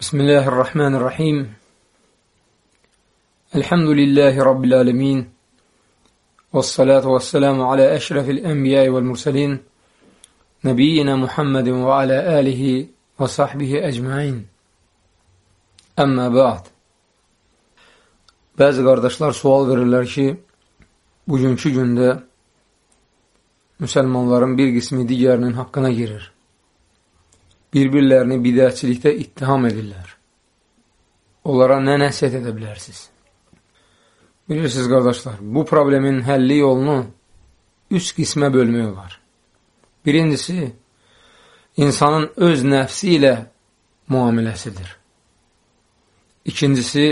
بسم الله الرحمن الرحيم الحمد لله رب العالمين والصلاة والسلام على أشرف الأنبياء والمرسلين نبينا محمد وعلى آله وصحبه أجمعين Əmmə bə'd Bəzi qardaşlar sual verirlər ki, bugünkü gündə müsəlmanların bir qismi digərinin haqqına girir bir-birlərini bidətçilikdə ittiham edirlər. Onlara nə nəsiyyət edə bilərsiniz? Bilirsiniz, qardaşlar, bu problemin həlli yolunu üç qismə bölmək olar. Birincisi, insanın öz nəfsi ilə müamiləsidir. İkincisi,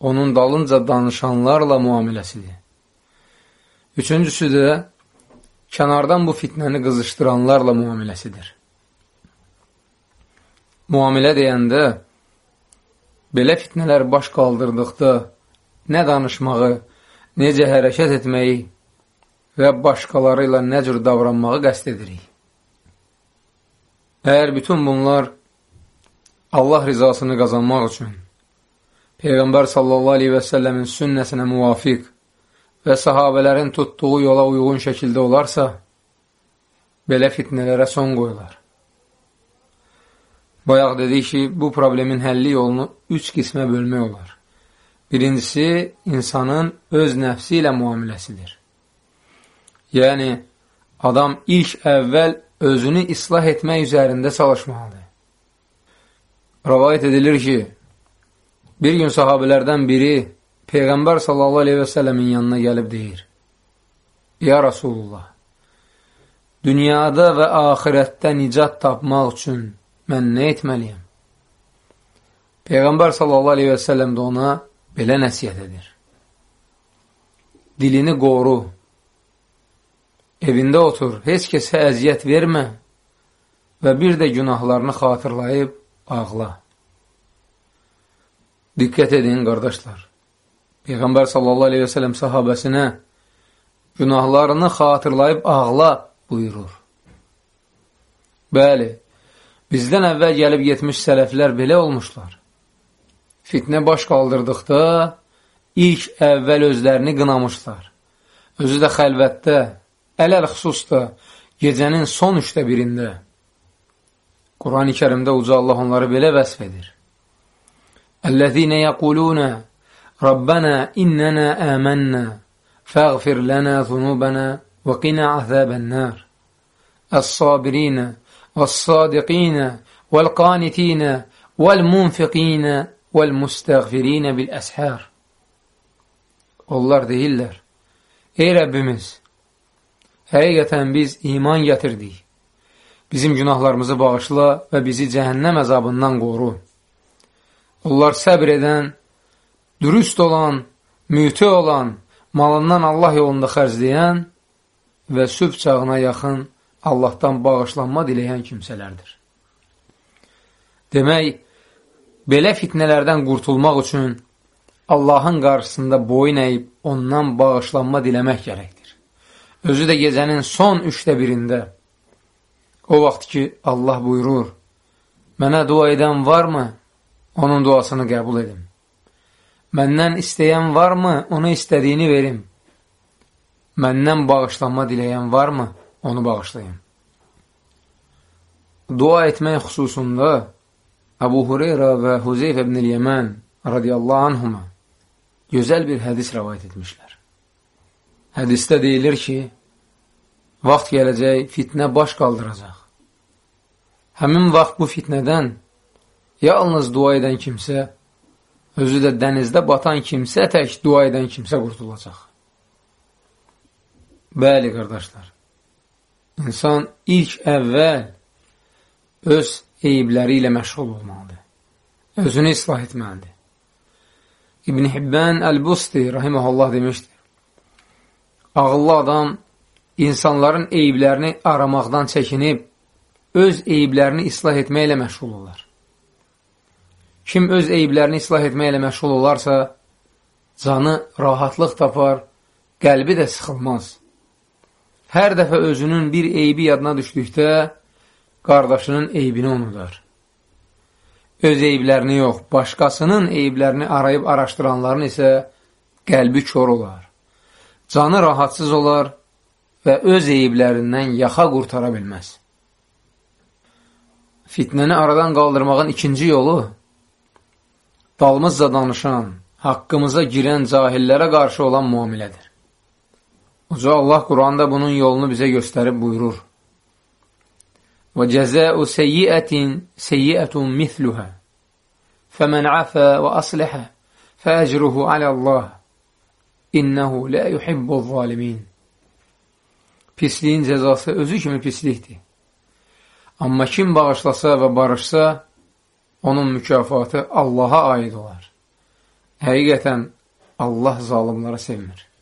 onun dalınca danışanlarla müamiləsidir. Üçüncüsü də, kənardan bu fitnəni qızışdıranlarla müamiləsidir müamilə deyəndə, belə fitnələr baş qaldırdıqda nə danışmağı, necə hərəkət etməyi və başqaları ilə nə cür davranmağı qəst edirik. Əgər bütün bunlar Allah rizasını qazanmaq üçün Peyğəmbər sallallahu aleyhi və səlləmin sünnəsinə müvafiq və sahabələrin tutduğu yola uyğun şəkildə olarsa, belə fitnələrə son qoyular. Bayaq dedik ki, bu problemin həlli yolunu üç qismə bölmək olar. Birincisi, insanın öz nəfsi ilə müamiləsidir. Yəni, adam ilk əvvəl özünü islah etmək üzərində çalışmalıdır. Rəvayət edilir ki, bir gün sahabələrdən biri Peyğəmbər sallallahu aleyhi və sələmin yanına gəlib deyir, Ya Rasulullah, dünyada və ahirətdə nicat tapmaq üçün mən nə etməliyəm? Peyğəmbər sallallahu aleyhi və səlləm də ona belə nəsiyyət edir. Dilini qoru, evində otur, heç kəsə əziyyət vermə və bir də günahlarını xatırlayıb ağla. Diqqət edin, qardaşlar. Peyğəmbər sallallahu aleyhi və səlləm sahabəsinə günahlarını xatırlayıb ağla buyurur. Bəli, Bizdən əvvəl gəlib getmiş sələflər belə olmuşlar. Fitnə baş qaldırdıqda ilk əvvəl özlərini qınamışlar. Özü də xəlvətdə, ələl xüsusda gecənin son üçdə birində. Quran-ı kərimdə uca Allah onları belə vəsf edir. Əl-ləzīnə yəqulunə Rabbənə innənə əmənnə fəğfir lənə zunubənə və qinə əzəbən-nər. Əs-sabirinə والصادقين والقانتين والmunfiqina والmustəğfirina bil əshər. Onlar deyirlər, Ey Rəbbimiz, həqiqətən biz iman gətirdik. Bizim günahlarımızı bağışla və bizi cəhənnəm əzabından qoru. Onlar səbr edən, dürüst olan, mütə olan, malından Allah yolunda xərcləyən və sübh çağına yaxın Allahdan bağışlanma diləyən kimsələrdir. Demək, belə fitnələrdən qurtulmaq üçün Allahın qarşısında boyun əyib ondan bağışlanma diləmək gərəkdir. Özü də gecənin son üçdə birində o vaxt ki, Allah buyurur, mənə dua edən varmı, onun duasını qəbul edim. Məndən istəyən varmı, ona istədiyini verim. Məndən bağışlanma diləyən varmı, onu bağışlayın. Dua etmək xüsusunda Əbu Hureyra və Huzeyf ibn-i Yəmən radiyallahu anhuma gözəl bir hədis rəvayət etmişlər. Hədisdə deyilir ki, vaxt gələcək, fitnə baş qaldıracaq. Həmin vaxt bu fitnədən yalnız dua edən kimsə, özü də dənizdə batan kimsə tək dua edən kimsə qurtulacaq. Bəli, qardaşlar, İnsan ilk əvvəl öz eyibləri ilə məşğul olmalıdır. Özünü islah etməlidir. İbn Hibbən Əl-Busti rahiməhullah demişdir. Ağıllı adam insanların eyiblərini aramaqdan çəkinib, öz eyiblərini islah etməklə məşğul olar. Kim öz eyiblərini islah etməklə məşğul olarsa, canı rahatlıq tapar, qəlbi də sıxılmaz. Hər dəfə özünün bir eybi yadına düşdükdə, qardaşının eybini unudar. öz eyblərini yox, başqasının eyblərini arayıb araşdıranların isə qəlbi kör olar, canı rahatsız olar və öz eyblərindən yaxa qurtara bilməz. Fitnəni aradan qaldırmağın ikinci yolu dalımızca danışan, haqqımıza girən cahillərə qarşı olan müamilədir. Uca Allah Quranda bunun yolunu bizə göstərib buyurur. Və cəzəu seyyiətin seyyiətun mithluhə fəmən afə və aslihə fəəcruhu aləlləh innəhu lə yuhibbu zalimin. Pisliyin cəzası özü kimi pislikdir. Amma kim bağışlasa və barışsa, onun mükafatı Allaha aid olar. Həqiqətən Allah zalimları sevmir.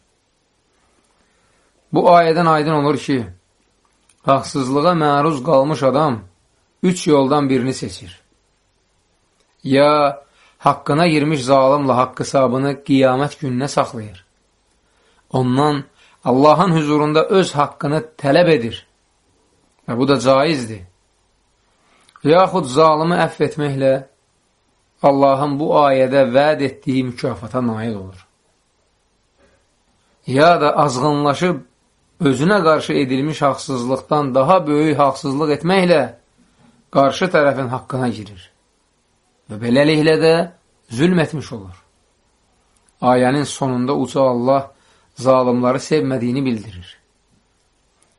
Bu ayədən aydın olur ki, haqsızlığa məruz qalmış adam üç yoldan birini seçir. Ya haqqına girmiş zalimla haqq hesabını qiyamət gününə saxlayır. Ondan Allahın huzurunda öz haqqını tələb edir və bu da caizdir. Yaxud zalımı əff etməklə Allahın bu ayədə vəd etdiyi mükafata nail olur. Ya da azğınlaşıb özünə qarşı edilmiş haqsızlıqdan daha böyük haqsızlıq etməklə qarşı tərəfin haqqına girir və beləliklə də zülm etmiş olur. Ayənin sonunda uca Allah zalimları sevmədiyini bildirir.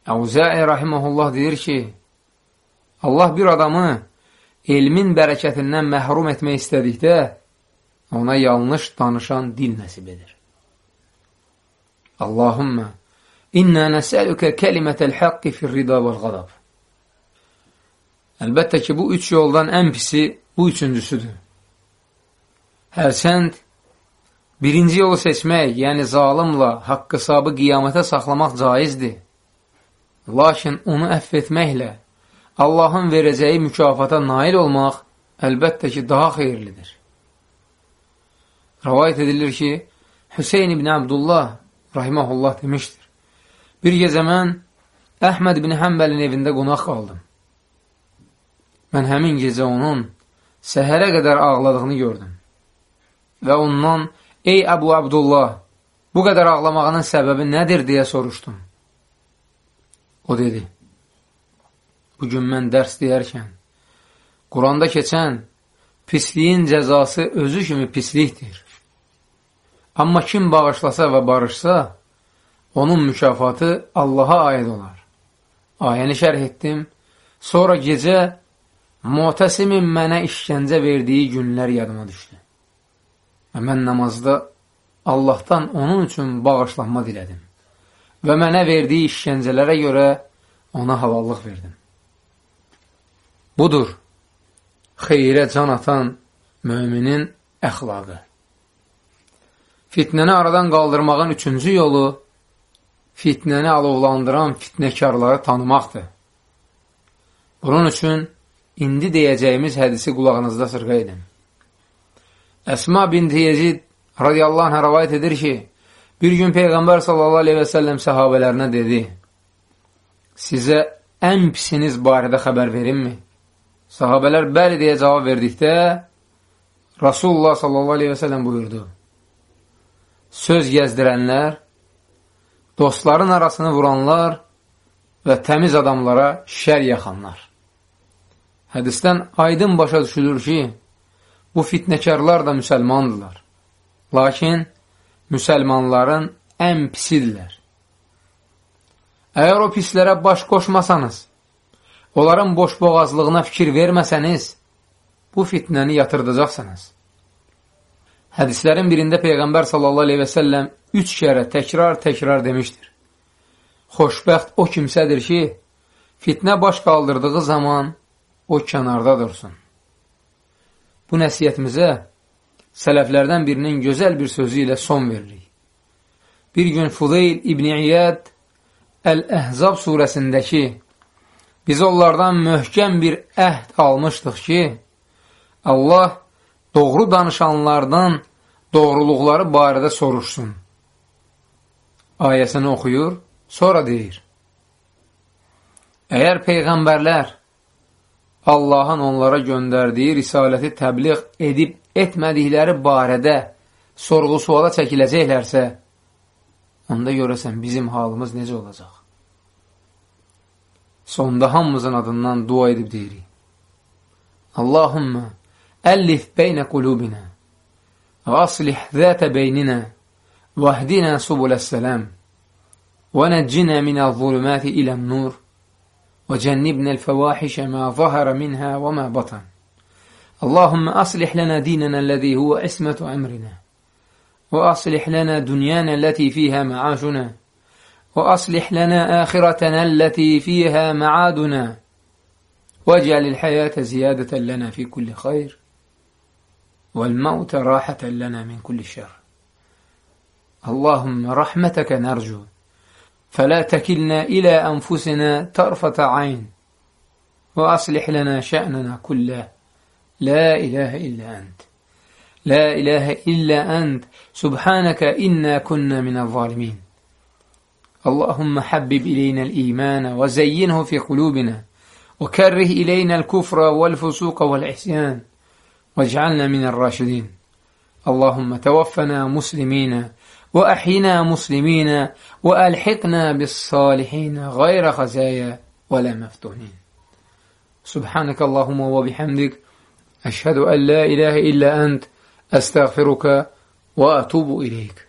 Əvzə'i rahiməhullah deyir ki, Allah bir adamı elmin bərəkətindən məhrum etmək istədikdə, ona yanlış danışan dil nəsib edir. Allahümmə, İnnə nəsəlükə kəlimətəl haqqi fir-rida vəl-qadab. Əlbəttə ki, bu üç yoldan ən pisi bu üçüncüsüdür. Hərçənd birinci yolu seçmək, yəni zalimla haqq hesabı qiyamətə saxlamaq caizdir. Lakin onu əff etməklə Allahın verəcəyi mükafata nail olmaq əlbəttə ki, daha xeyirlidir. Rəvayət edilir ki, Hüseyin ibn Abdullah rahiməhullah demişdir. Bir gecə mən Əhməd ibn Həmbəlin evində qonaq qaldım. Mən həmin gecə onun səhərə qədər ağladığını gördüm. Və ondan, ey Əbu Abdullah, bu qədər ağlamağının səbəbi nədir deyə soruşdum. O dedi, bugün mən dərs deyərkən, Quranda keçən pisliyin cəzası özü kimi pislikdir. Amma kim bağışlasa və barışsa, onun mükafatı Allaha aid olar. Ayəni şərh etdim. Sonra gecə Muhtəsimin mənə işgəncə verdiyi günlər yadıma düşdü. Və mən namazda Allahdan onun üçün bağışlanma dilədim. Və mənə verdiyi işgəncələrə görə ona havallıq verdim. Budur, xeyrə can atan müminin əxlaqı. Fitnəni aradan qaldırmağın üçüncü yolu fitnəni alovlandıran fitnəkarları tanımaqdır. Bunun üçün indi deyəcəyimiz hədisi qulağınızda sırqa edin. Əsma binti Yezid radiyallahu anh rəvayət edir ki, bir gün Peyğəmbər sallallahu aleyhi və səlləm səhabələrinə dedi, sizə ən pisiniz barədə xəbər verinmi? Sahabələr bəli deyə cavab verdikdə, Rasulullah sallallahu aleyhi və səlləm buyurdu, söz gəzdirənlər dostların arasını vuranlar və təmiz adamlara şər yaxanlar. Hədisdən aydın başa düşülür ki, bu fitnəkarlar da müsəlmandırlar. Lakin müsəlmanların ən pisidirlər. Əgər o pislərə baş qoşmasanız, onların boş boğazlığına fikir verməsəniz, bu fitnəni yatırdacaqsınız. Hədislərin birində Peyğəmbər sallallahu aleyhi və səlləm üç kərə təkrar-təkrar demişdir. Xoşbəxt o kimsədir ki, fitnə baş qaldırdığı zaman o kənarda dursun. Bu nəsiyyətimizə sələflərdən birinin gözəl bir sözü ilə son veririk. Bir gün Fudeyl İbn-i İyyəd Əl-Əhzab surəsindəki biz onlardan möhkəm bir əhd almışdıq ki, Allah doğru danışanlardan doğruluqları barədə soruşsun. Ayəsini oxuyur, sonra deyir. Əgər Peyğəmbərlər Allahın onlara göndərdiyi risaləti təbliğ edib etmədikləri barədə sorğu-suala çəkiləcəklərsə, onda görəsən bizim halımız necə olacaq? Sonda hamımızın adından dua edib deyirik. Allahümmə, əllif beynə qulubinə və aslih zətə beynina واهدنا سبل السلام ونجنا من الظلمات إلى النور وجنبنا الفواحش ما ظهر منها وما بطن. اللهم أصلح لنا ديننا الذي هو عصمة أمرنا وأصلح لنا دنيانا التي فيها معاشنا وأصلح لنا آخرتنا التي فيها معادنا. واجعل الحياة زيادة لنا في كل خير والموت راحة لنا من كل شر. اللهم رحمتك نرجو. فلا تكلنا إلى أنفسنا طرفة عين. وأصلح لنا شأننا كله. لا إله إلا أنت. لا إله إلا أنت. سبحانك إنا كنا من الظالمين. اللهم حبب إلينا الإيمان وزينه في قلوبنا. وكره إلينا الكفر والفسوق والعصيان. واجعلنا من الراشدين. اللهم توفنا مسلمين. وأحينا مسلمين وألحقنا بالصالحين غير خزايا ولا مفتونين. سبحانك اللهم وبحمدك أشهد أن لا إله إلا أنت أستغفرك وأتوب إليك.